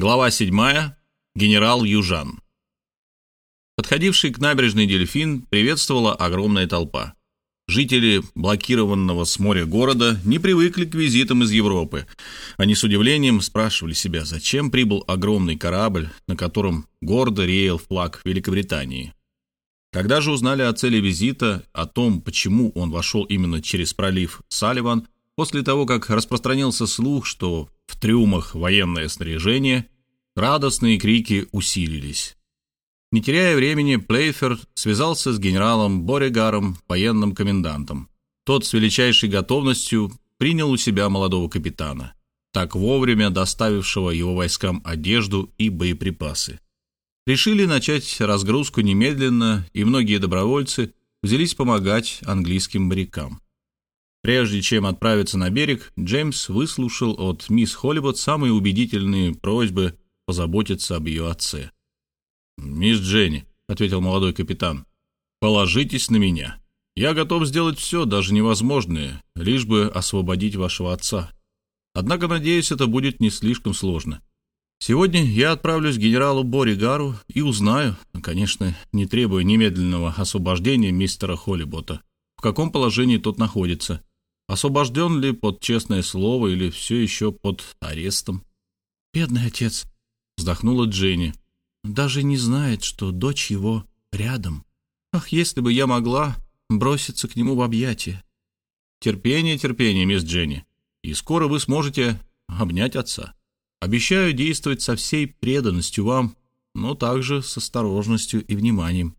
Глава 7. Генерал Южан. Подходивший к набережной дельфин приветствовала огромная толпа. Жители блокированного с моря города не привыкли к визитам из Европы. Они с удивлением спрашивали себя, зачем прибыл огромный корабль, на котором гордо реял флаг Великобритании. Когда же узнали о цели визита, о том, почему он вошел именно через пролив Салливан, после того, как распространился слух, что в трюмах военное снаряжение, радостные крики усилились. Не теряя времени, Плейфер связался с генералом Боригаром, военным комендантом. Тот с величайшей готовностью принял у себя молодого капитана, так вовремя доставившего его войскам одежду и боеприпасы. Решили начать разгрузку немедленно, и многие добровольцы взялись помогать английским морякам. Прежде чем отправиться на берег, Джеймс выслушал от мисс Холливуд самые убедительные просьбы позаботиться об ее отце. «Мисс Дженни», — ответил молодой капитан, — «положитесь на меня. Я готов сделать все, даже невозможное, лишь бы освободить вашего отца. Однако, надеюсь, это будет не слишком сложно. Сегодня я отправлюсь к генералу Боригару и узнаю, конечно, не требуя немедленного освобождения мистера Холлибота, в каком положении тот находится, Освобожден ли под честное слово или все еще под арестом? «Бедный отец», — вздохнула Дженни, — «даже не знает, что дочь его рядом. Ах, если бы я могла броситься к нему в объятия!» «Терпение, терпение, мисс Дженни, и скоро вы сможете обнять отца. Обещаю действовать со всей преданностью вам, но также с осторожностью и вниманием.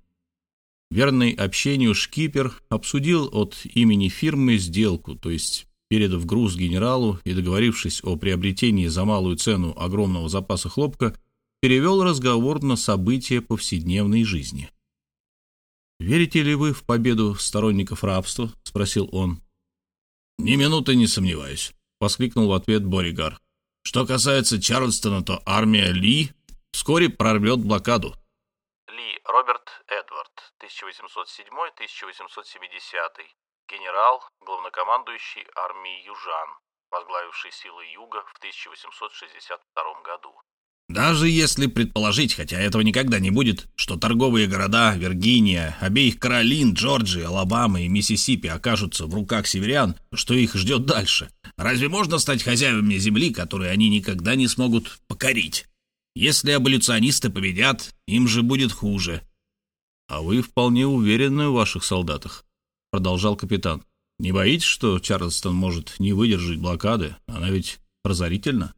Верный общению шкипер обсудил от имени фирмы сделку, то есть передав груз генералу и договорившись о приобретении за малую цену огромного запаса хлопка, перевел разговор на события повседневной жизни. «Верите ли вы в победу сторонников рабства?» — спросил он. «Ни минуты не сомневаюсь», — воскликнул в ответ Боригар. «Что касается Чарльстона, то армия Ли вскоре прорвет блокаду». Ли Роберт Эдвард 1807-1870, генерал, главнокомандующий армией южан, возглавивший силы Юга в 1862 году. Даже если предположить, хотя этого никогда не будет, что торговые города Виргиния, обеих Каролин, Джорджии, Алабамы и Миссисипи окажутся в руках северян, что их ждет дальше? Разве можно стать хозяевами земли, которую они никогда не смогут покорить? Если аболюционисты победят, им же будет хуже. «А вы вполне уверены в ваших солдатах», — продолжал капитан. «Не боитесь, что Чарльстон может не выдержать блокады? Она ведь разорительна».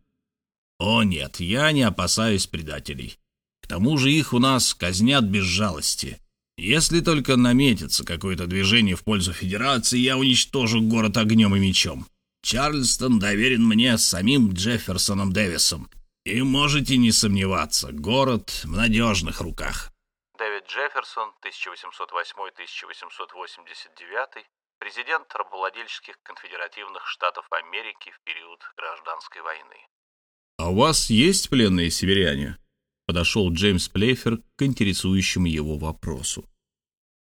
«О нет, я не опасаюсь предателей. К тому же их у нас казнят без жалости. Если только наметится какое-то движение в пользу Федерации, я уничтожу город огнем и мечом. Чарльстон доверен мне самим Джефферсоном Дэвисом. И можете не сомневаться, город в надежных руках». Дэвид Джефферсон, 1808-1889, президент рабовладельческих конфедеративных штатов Америки в период гражданской войны. «А у вас есть пленные северяне?» — подошел Джеймс Плейфер к интересующему его вопросу.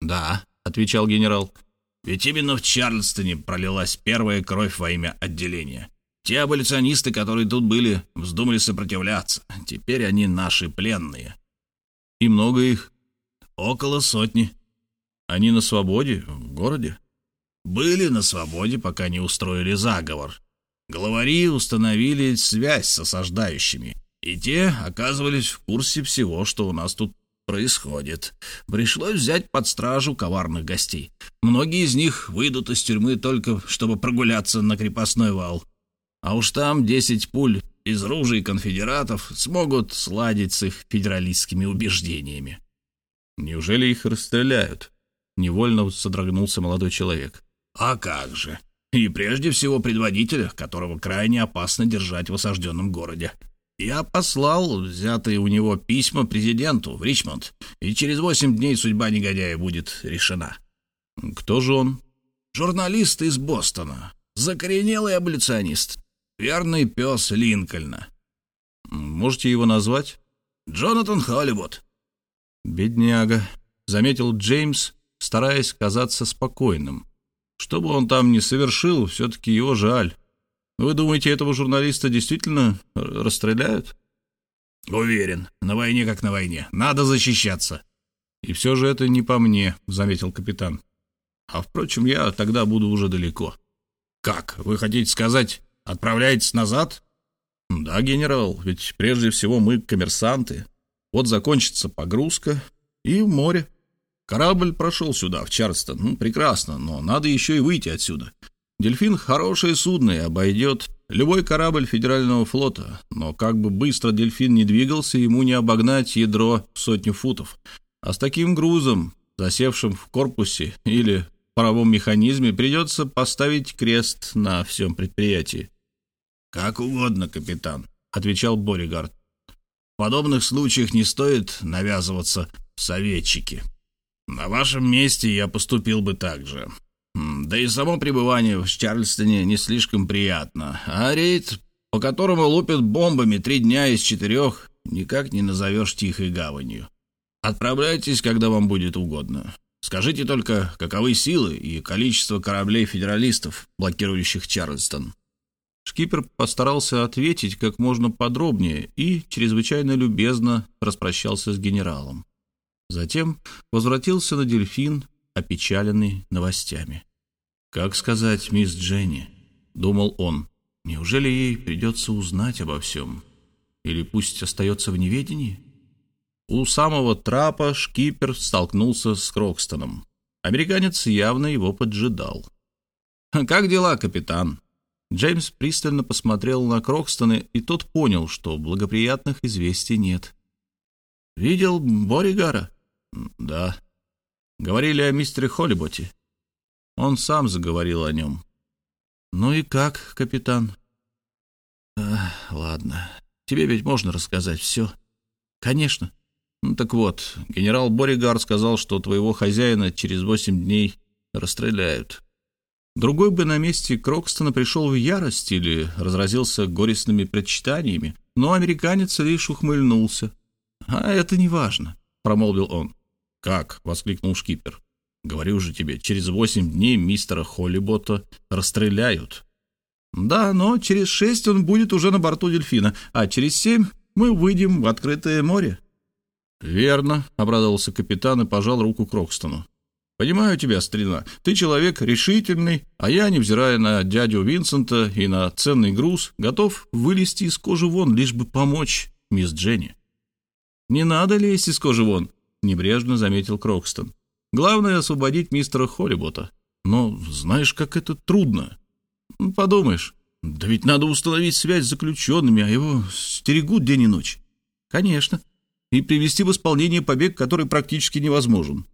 «Да», — отвечал генерал, — «ведь именно в Чарльстоне пролилась первая кровь во имя отделения. Те аболиционисты, которые тут были, вздумали сопротивляться. Теперь они наши пленные». «И много их?» Около сотни. Они на свободе, в городе? Были на свободе, пока не устроили заговор. Главари установили связь с осаждающими, и те оказывались в курсе всего, что у нас тут происходит. Пришлось взять под стражу коварных гостей. Многие из них выйдут из тюрьмы только, чтобы прогуляться на крепостной вал. А уж там десять пуль из ружей конфедератов смогут сладить с их федералистскими убеждениями. Неужели их расстреляют? Невольно содрогнулся молодой человек. А как же? И прежде всего предводителя, которого крайне опасно держать в осажденном городе. Я послал взятые у него письма президенту в Ричмонд, и через восемь дней судьба негодяя будет решена. Кто же он? Журналист из Бостона. Закоренелый аболиционист. Верный пес Линкольна. Можете его назвать? Джонатан Холливуд. «Бедняга», — заметил Джеймс, стараясь казаться спокойным. «Что бы он там ни совершил, все-таки его жаль. Вы думаете, этого журналиста действительно расстреляют?» Уверен, на войне как на войне. Надо защищаться. И все же это не по мне, заметил капитан. А впрочем, я тогда буду уже далеко. Как? Вы хотите сказать, отправляетесь назад? Да, генерал, ведь прежде всего мы коммерсанты. Вот закончится погрузка и в море. Корабль прошел сюда, в Чарльстон. Ну, прекрасно, но надо еще и выйти отсюда. Дельфин — хорошее судно и обойдет любой корабль федерального флота. Но как бы быстро дельфин не двигался, ему не обогнать ядро в сотню футов. А с таким грузом, засевшим в корпусе или паровом механизме, придется поставить крест на всем предприятии. «Как угодно, капитан», — отвечал Боригард. «В подобных случаях не стоит навязываться в советчики. На вашем месте я поступил бы так же. Да и само пребывание в Чарльстоне не слишком приятно. А рейд, по которому лупят бомбами три дня из четырех, никак не назовешь тихой гаванью. Отправляйтесь, когда вам будет угодно. Скажите только, каковы силы и количество кораблей федералистов, блокирующих Чарльстон?» Шкипер постарался ответить как можно подробнее и чрезвычайно любезно распрощался с генералом. Затем возвратился на дельфин, опечаленный новостями. «Как сказать мисс Дженни?» — думал он. «Неужели ей придется узнать обо всем? Или пусть остается в неведении?» У самого трапа шкипер столкнулся с Крокстоном. Американец явно его поджидал. «Как дела, капитан?» Джеймс пристально посмотрел на Крокстона, и тот понял, что благоприятных известий нет. «Видел Боригара?» «Да». «Говорили о мистере Холлиботе?» Он сам заговорил о нем. «Ну и как, капитан?» «Ладно. Тебе ведь можно рассказать все?» «Конечно. Ну так вот, генерал Боригар сказал, что твоего хозяина через восемь дней расстреляют. Другой бы на месте Крокстона пришел в ярость или разразился горестными предчитаниями, но американец лишь ухмыльнулся. «А это не важно», — промолвил он. «Как?» — воскликнул шкипер. «Говорю же тебе, через восемь дней мистера Холлибота расстреляют». «Да, но через шесть он будет уже на борту дельфина, а через семь мы выйдем в открытое море». «Верно», — обрадовался капитан и пожал руку Крокстону. «Понимаю тебя, старина. Ты человек решительный, а я, невзирая на дядю Винсента и на ценный груз, готов вылезти из кожи вон, лишь бы помочь мисс Дженни». «Не надо лезть из кожи вон», — небрежно заметил Крокстон. «Главное — освободить мистера Холлибота. Но знаешь, как это трудно. Подумаешь, да ведь надо установить связь с заключенными, а его стерегут день и ночь». «Конечно», и привести в исполнение побег, который практически невозможен.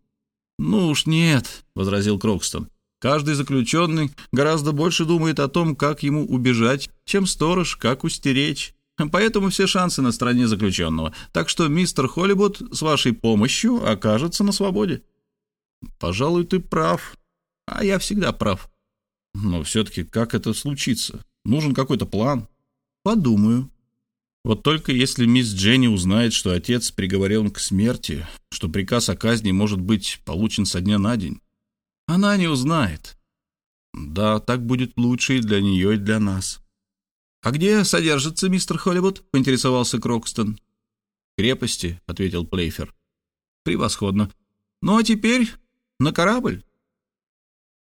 «Ну уж нет», — возразил Крокстон. «Каждый заключенный гораздо больше думает о том, как ему убежать, чем сторож, как устеречь. Поэтому все шансы на стороне заключенного. Так что мистер Холлибуд с вашей помощью окажется на свободе». «Пожалуй, ты прав. А я всегда прав. Но все-таки как это случится? Нужен какой-то план». «Подумаю», вот только если мисс Дженни узнает, что отец приговорен к смерти, что приказ о казни может быть получен со дня на день, она не узнает. Да, так будет лучше и для нее, и для нас. «А где содержится мистер Холливуд?» — поинтересовался Крокстон. «Крепости», — ответил Плейфер. «Превосходно. Ну а теперь на корабль».